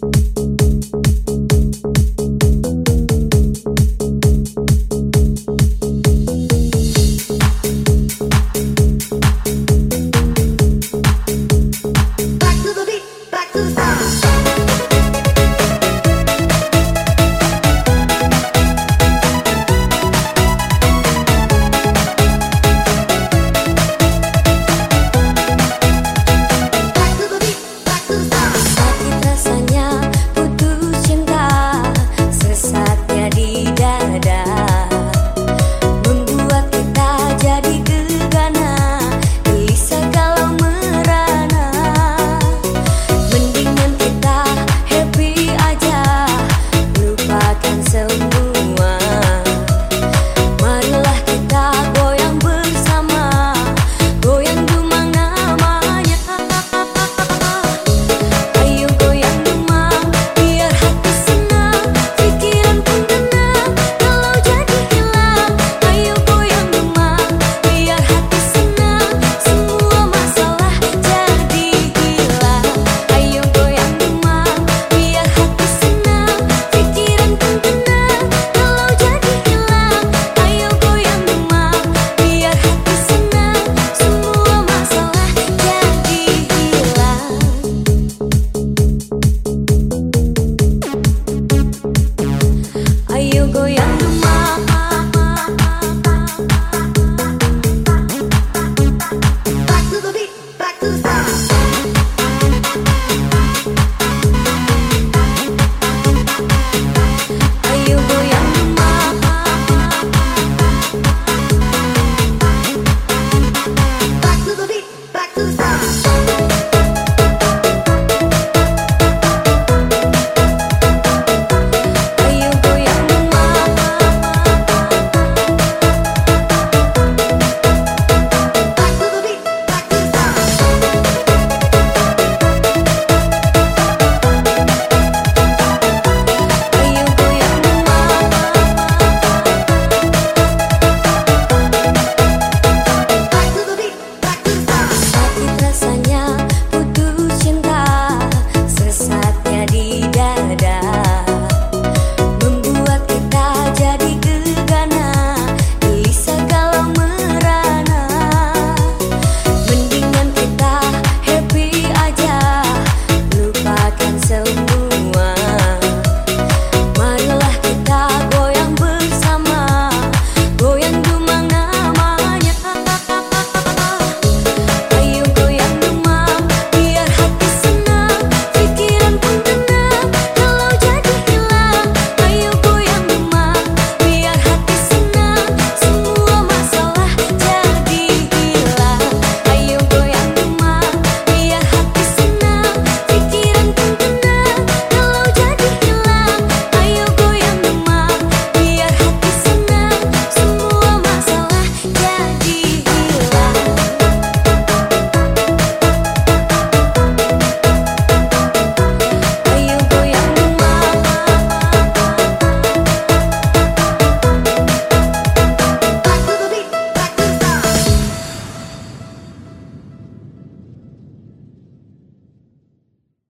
Back to the beat, back to the sound.